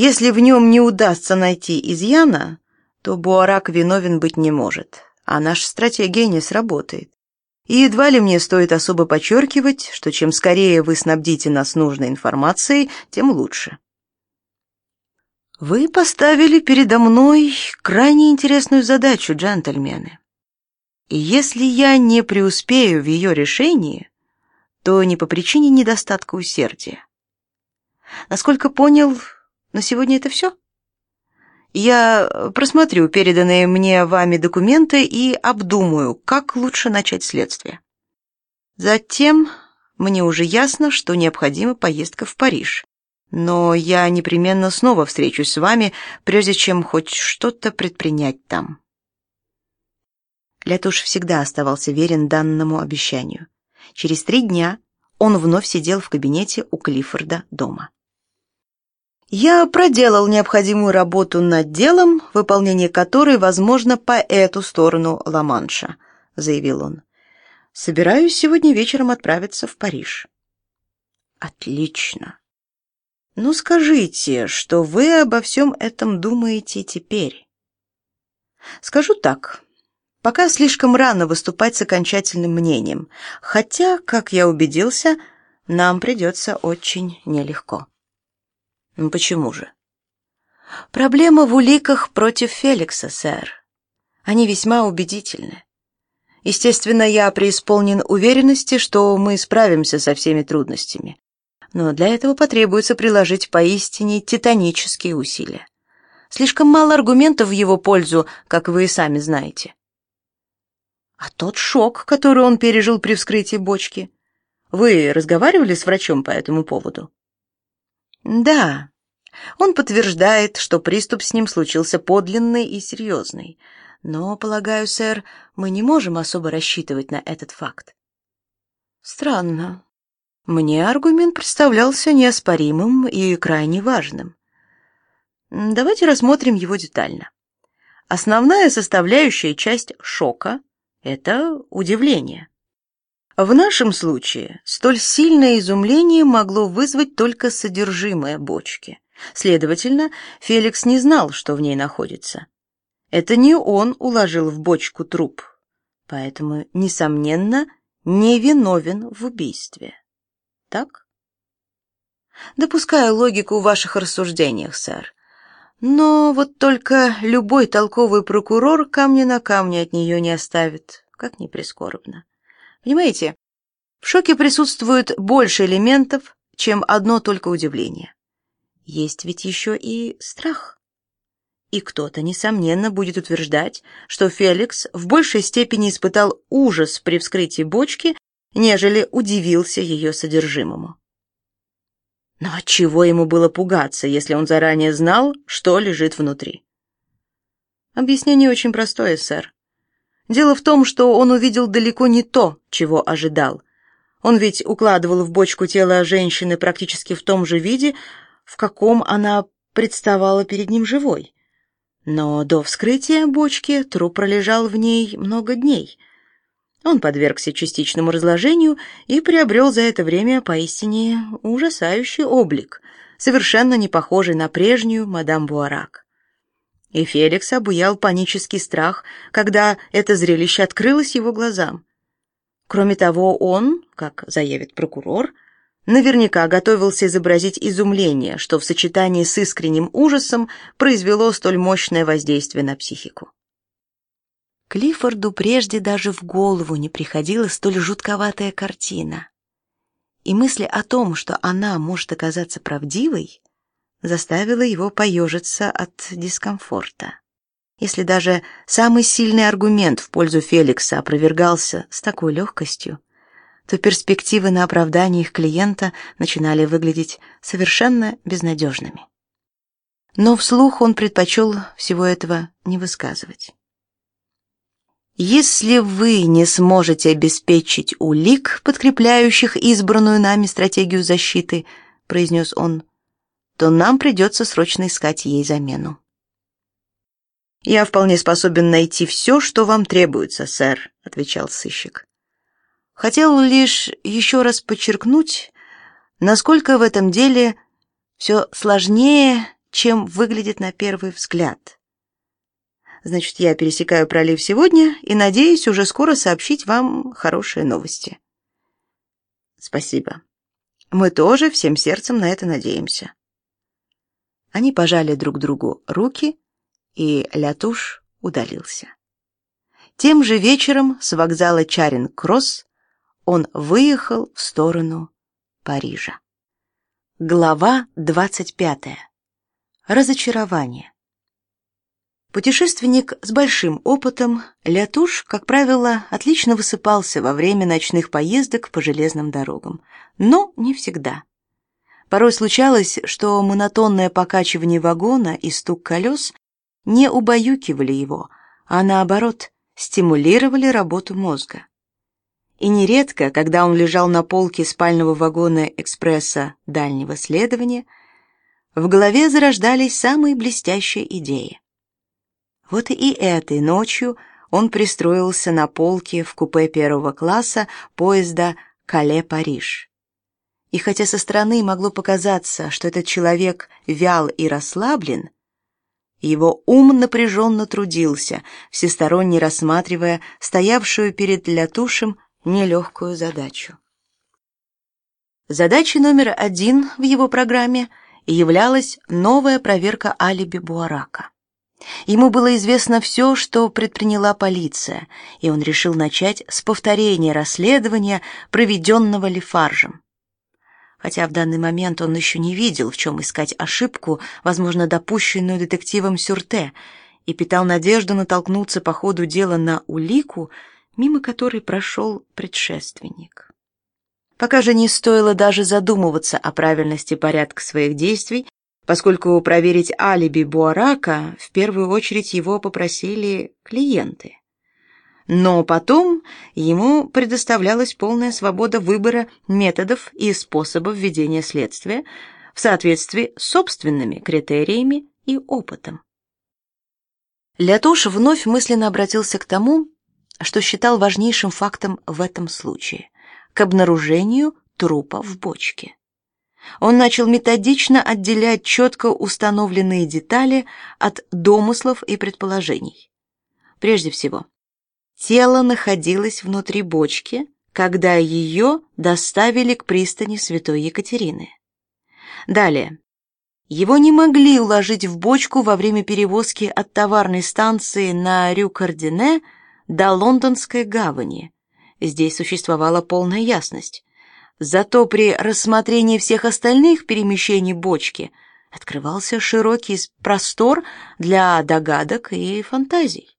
Если в нем не удастся найти изъяна, то Буарак виновен быть не может, а наша стратегия не сработает. И едва ли мне стоит особо подчеркивать, что чем скорее вы снабдите нас нужной информацией, тем лучше. Вы поставили передо мной крайне интересную задачу, джентльмены. И если я не преуспею в ее решении, то не по причине недостатка усердия. Насколько понял, на сегодня это все? Я просмотрю переданные мне вами документы и обдумаю, как лучше начать следствие. Затем мне уже ясно, что необходима поездка в Париж. Но я непременно снова встречусь с вами, прежде чем хоть что-то предпринять там. Лятуш всегда оставался верен данному обещанию. Через три дня он вновь сидел в кабинете у Клиффорда дома. Я проделал необходимую работу над делом, выполнение которой возможно по эту сторону Ла-Манша, заявил он. Собираюсь сегодня вечером отправиться в Париж. Отлично. Ну скажите, что вы обо всем этом думаете теперь? Скажу так. Пока слишком рано выступать с окончательным мнением, хотя, как я убедился, нам придется очень нелегко. Ну почему же? Проблема в уликах против Феликса, сэр. Они весьма убедительны. Естественно, я преисполнен уверенности, что мы справимся со всеми трудностями. Но для этого потребуется приложить поистине титанические усилия. Слишком мало аргументов в его пользу, как вы и сами знаете. А тот шок, который он пережил при вскрытии бочки. Вы разговаривали с врачом по этому поводу? Да, он подтверждает, что приступ с ним случился подлинный и серьезный. Но, полагаю, сэр, мы не можем особо рассчитывать на этот факт. Странно. Мне аргумент представлялся неоспоримым и крайне важным. Давайте рассмотрим его детально. Основная составляющая часть шока — это удивление. В нашем случае столь сильное изумление могло вызвать только содержимое бочки. Следовательно, Феликс не знал, что в ней находится. Это не он уложил в бочку труп, поэтому, несомненно, не виновен в убийстве. Так? Допускаю логику в ваших рассуждениях, сэр. Но вот только любой толковый прокурор камня на камне от нее не оставит, как ни прискорбно. Понимаете, в шоке присутствует больше элементов, чем одно только удивление. Есть ведь еще и страх. И кто-то, несомненно, будет утверждать, что Феликс в большей степени испытал ужас при вскрытии бочки, нежели удивился ее содержимому. Но от чего ему было пугаться, если он заранее знал, что лежит внутри? Объяснение очень простое, сэр. Дело в том, что он увидел далеко не то, чего ожидал. Он ведь укладывал в бочку тело женщины практически в том же виде, в каком она представала перед ним живой. Но до вскрытия бочки труп пролежал в ней много дней. Он подвергся частичному разложению и приобрел за это время поистине ужасающий облик, совершенно не похожий на прежнюю мадам Буарак. И Феликс обуял панический страх, когда это зрелище открылось его глазам. Кроме того, он, как заявит прокурор, наверняка готовился изобразить изумление, что в сочетании с искренним ужасом произвело столь мощное воздействие на психику. Клиффорду прежде даже в голову не приходила столь жутковатая картина. И мысли о том, что она может оказаться правдивой, заставило его поежиться от дискомфорта. Если даже самый сильный аргумент в пользу Феликса опровергался с такой легкостью, то перспективы на оправдание их клиента начинали выглядеть совершенно безнадежными. Но вслух он предпочел всего этого не высказывать. Если вы не сможете обеспечить улик, подкрепляющих избранную нами стратегию защиты, произнес он, то нам придется срочно искать ей замену. Я вполне способен найти все, что вам требуется, сэр, отвечал сыщик. Хотел лишь еще раз подчеркнуть, насколько в этом деле все сложнее чем выглядит на первый взгляд. Значит, я пересекаю пролив сегодня и надеюсь уже скоро сообщить вам хорошие новости. Спасибо. Мы тоже всем сердцем на это надеемся. Они пожали друг другу руки, и Лятуш удалился. Тем же вечером с вокзала Чаринг-Кросс он выехал в сторону Парижа. Глава двадцать пятая. Разочарование. Путешественник с большим опытом, Лятуш, как правило, отлично высыпался во время ночных поездок по железным дорогам, но не всегда. Порой случалось, что монотонное покачивание вагона и стук колес не убаюкивали его, а наоборот, стимулировали работу мозга. И нередко, когда он лежал на полке спального вагона экспресса дальнего следования, в голове зарождались самые блестящие идеи. Вот и этой ночью он пристроился на полке в купе первого класса поезда Кале-Париж. И хотя со стороны могло показаться, что этот человек вял и расслаблен, его ум напряженно трудился, всесторонне рассматривая стоявшую перед Лятушем нелегкую задачу. Задачей номер один в его программе являлась новая проверка алиби Буарака. Ему было известно все, что предприняла полиция, и он решил начать с повторения расследования, проведенного Лефаржем. Хотя в данный момент он еще не видел, в чем искать ошибку, возможно, допущенную детективом Сюрте, и питал надежду натолкнуться по ходу дела на улику, мимо которой прошел предшественник. Пока же не стоило даже задумываться о правильности порядка своих действий, поскольку проверить алиби Буарака в первую очередь его попросили клиенты. Но потом ему предоставлялась полная свобода выбора методов и способов ведения следствия в соответствии с собственными критериями и опытом. Лятуш вновь мысленно обратился к тому, что считал важнейшим фактом в этом случае к обнаружению трупа в бочке он начал методично отделять четко установленные детали от домыслов и предположений. Прежде всего, тело находилось внутри бочки, когда ее доставили к пристани Святой Екатерины. Далее. Его не могли уложить в бочку во время перевозки от товарной станции на Рю-Кардине до Лондонской гавани. Здесь существовала полная ясность. Зато при рассмотрении всех остальных перемещений бочки открывался широкий простор для догадок и фантазий.